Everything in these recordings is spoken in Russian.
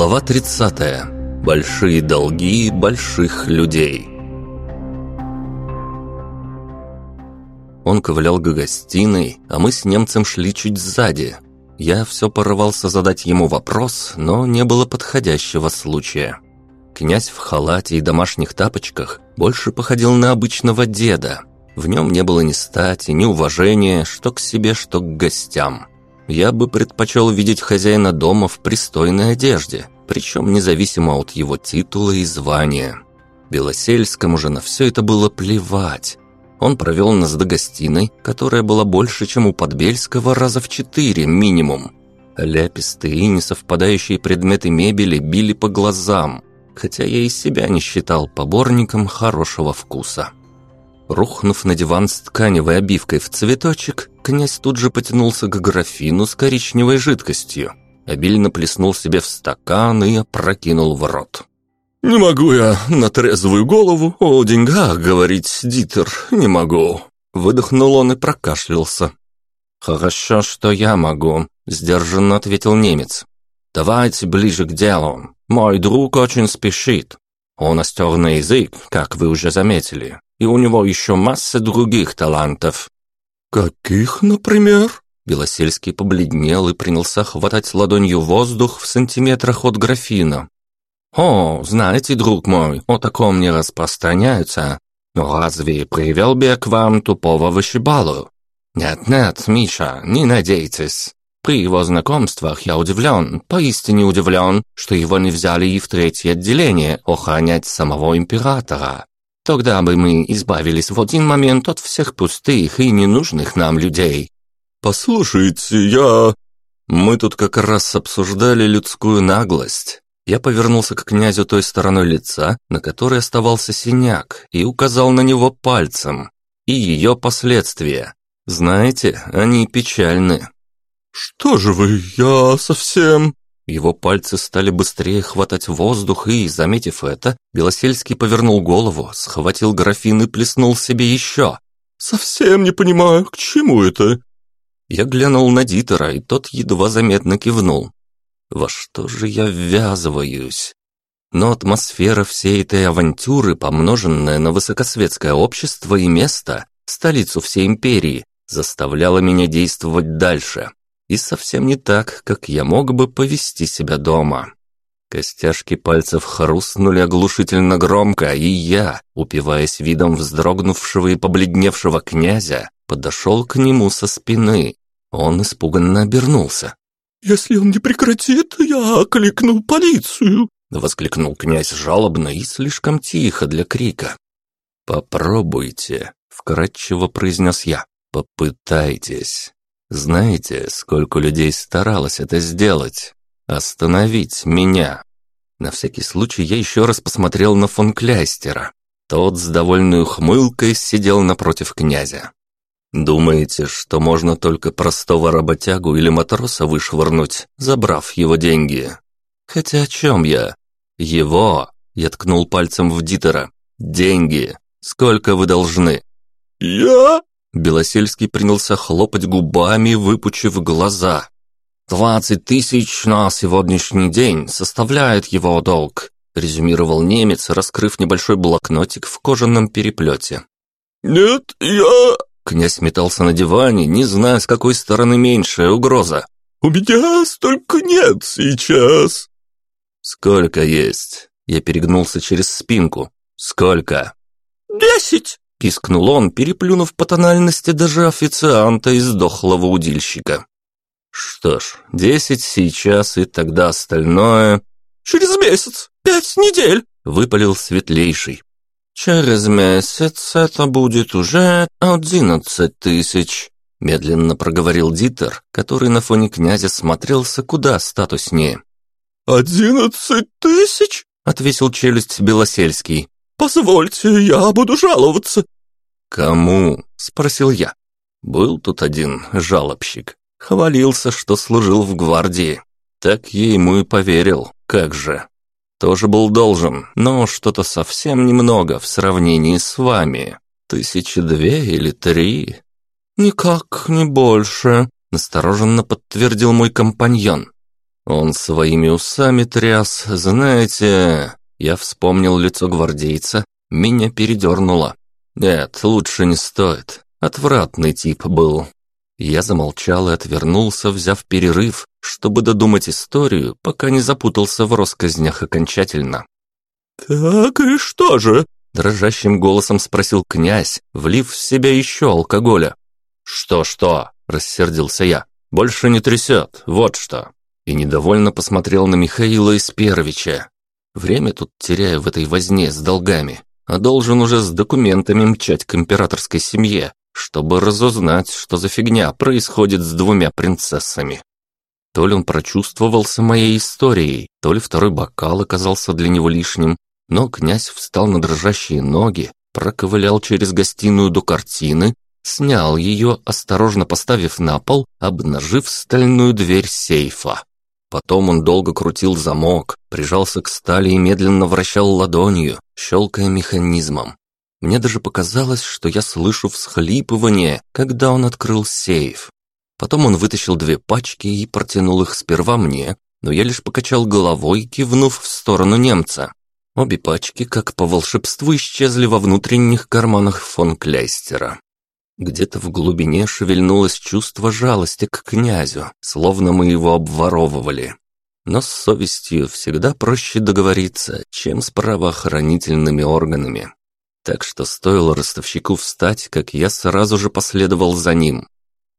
Глава 30. Большие долги больших людей. Он ковылял к гостиной, а мы с немцем шли чуть сзади. Я все порывался задать ему вопрос, но не было подходящего случая. Князь в халате и домашних тапочках больше походил на обычного деда. В нем не было ни стати, ни уважения, что к себе, что к гостям я бы предпочел видеть хозяина дома в пристойной одежде, причем независимо от его титула и звания. Белосельскому же на все это было плевать. Он провел нас до гостиной, которая была больше, чем у Подбельского раза в четыре минимум. Ляпистые и несовпадающие предметы мебели били по глазам, хотя я из себя не считал поборником хорошего вкуса. Рухнув на диван с тканевой обивкой в цветочек, князь тут же потянулся к графину с коричневой жидкостью, обильно плеснул себе в стакан и опрокинул в рот. «Не могу я на трезвую голову о деньгах говорить, Дитер, не могу». Выдохнул он и прокашлялся. «Хорошо, что я могу», — сдержанно ответил немец. «Давайте ближе к делу. Мой друг очень спешит. Он остер на язык, как вы уже заметили и у него еще масса других талантов». «Каких, например?» Белосельский побледнел и принялся хватать ладонью воздух в сантиметрах от графина. «О, знаете, друг мой, о таком не распространяются. Но разве привел бы я к вам тупого вышибалу? Нет-нет, Миша, не надейтесь. При его знакомствах я удивлен, поистине удивлен, что его не взяли и в третье отделение охранять самого императора. Тогда бы мы избавились в один момент от всех пустых и ненужных нам людей. Послушайте, я... Мы тут как раз обсуждали людскую наглость. Я повернулся к князю той стороной лица, на которой оставался синяк, и указал на него пальцем. И ее последствия. Знаете, они печальны. «Что же вы, я совсем...» Его пальцы стали быстрее хватать воздух, и, заметив это, Белосельский повернул голову, схватил графин и плеснул себе еще. «Совсем не понимаю, к чему это?» Я глянул на Дитера, и тот едва заметно кивнул. «Во что же я ввязываюсь?» Но атмосфера всей этой авантюры, помноженная на высокосветское общество и место, столицу всей империи, заставляла меня действовать дальше и совсем не так, как я мог бы повести себя дома. Костяшки пальцев хрустнули оглушительно громко, и я, упиваясь видом вздрогнувшего и побледневшего князя, подошел к нему со спины. Он испуганно обернулся. «Если он не прекратит, я окликну полицию!» Воскликнул князь жалобно и слишком тихо для крика. «Попробуйте», — вкратчиво произнес я. «Попытайтесь». Знаете, сколько людей старалось это сделать? Остановить меня. На всякий случай я еще раз посмотрел на фон Кляйстера. Тот с довольной ухмылкой сидел напротив князя. Думаете, что можно только простого работягу или матроса вышвырнуть, забрав его деньги? Хотя о чем я? Его, я ткнул пальцем в Дитера. Деньги. Сколько вы должны? Я? Белосельский принялся хлопать губами, выпучив глаза. «Двадцать тысяч на сегодняшний день составляет его долг», резюмировал немец, раскрыв небольшой блокнотик в кожаном переплете. «Нет, я...» Князь метался на диване, не зная, с какой стороны меньшая угроза. «У меня столько нет сейчас». «Сколько есть?» Я перегнулся через спинку. «Сколько?» «Десять!» Пискнул он, переплюнув по тональности даже официанта из дохлого удильщика. Что ж, десять сейчас и тогда остальное... Через месяц, пять недель, выпалил светлейший. Через месяц это будет уже одиннадцать тысяч, медленно проговорил Дитер, который на фоне князя смотрелся куда статуснее. «Одиннадцать тысяч?» — отвесил челюсть Белосельский. «Позвольте, я буду жаловаться». «Кому?» – спросил я. Был тут один жалобщик. Хвалился, что служил в гвардии. Так я ему и поверил. Как же. Тоже был должен, но что-то совсем немного в сравнении с вами. Тысячи две или три. «Никак не больше», – настороженно подтвердил мой компаньон. Он своими усами тряс, знаете... Я вспомнил лицо гвардейца, меня передернуло. Нет, лучше не стоит. Отвратный тип был. Я замолчал и отвернулся, взяв перерыв, чтобы додумать историю, пока не запутался в россказнях окончательно. «Так и что же?» – дрожащим голосом спросил князь, влив в себя еще алкоголя. «Что-что?» – рассердился я. «Больше не трясет, вот что!» И недовольно посмотрел на Михаила Исперовича. Время тут теряю в этой возне с долгами, а должен уже с документами мчать к императорской семье, чтобы разузнать, что за фигня происходит с двумя принцессами. То ли он прочувствовался моей историей, то ли второй бокал оказался для него лишним, но князь встал на дрожащие ноги, проковылял через гостиную до картины, снял ее, осторожно поставив на пол, обнажив стальную дверь сейфа. Потом он долго крутил замок, прижался к стали и медленно вращал ладонью, щелкая механизмом. Мне даже показалось, что я слышу всхлипывание, когда он открыл сейф. Потом он вытащил две пачки и протянул их сперва мне, но я лишь покачал головой, кивнув в сторону немца. Обе пачки, как по волшебству, исчезли во внутренних карманах фон Кляйстера. Где-то в глубине шевельнулось чувство жалости к князю, словно мы его обворовывали. Но с совестью всегда проще договориться, чем с правоохранительными органами. Так что стоило ростовщику встать, как я сразу же последовал за ним.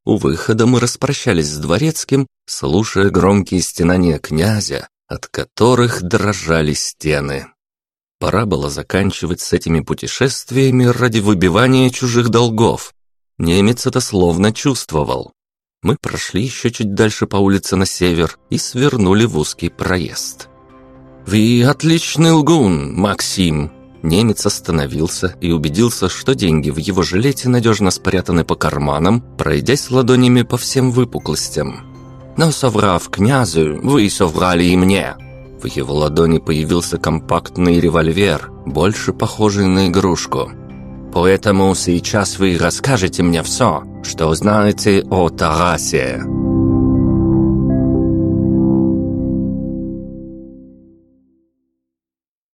У выхода мы распрощались с дворецким, слушая громкие стенания князя, от которых дрожали стены. Пора было заканчивать с этими путешествиями ради выбивания чужих долгов. Немец это словно чувствовал. Мы прошли еще чуть дальше по улице на север и свернули в узкий проезд. «Вы отличный лгун, Максим!» Немец остановился и убедился, что деньги в его жилете надежно спрятаны по карманам, пройдясь ладонями по всем выпуклостям. «Но соврав князю, вы соврали и мне!» В его ладони появился компактный револьвер, больше похожий на игрушку. «Поэтому сейчас вы расскажете мне все, что знаете о Тарасе».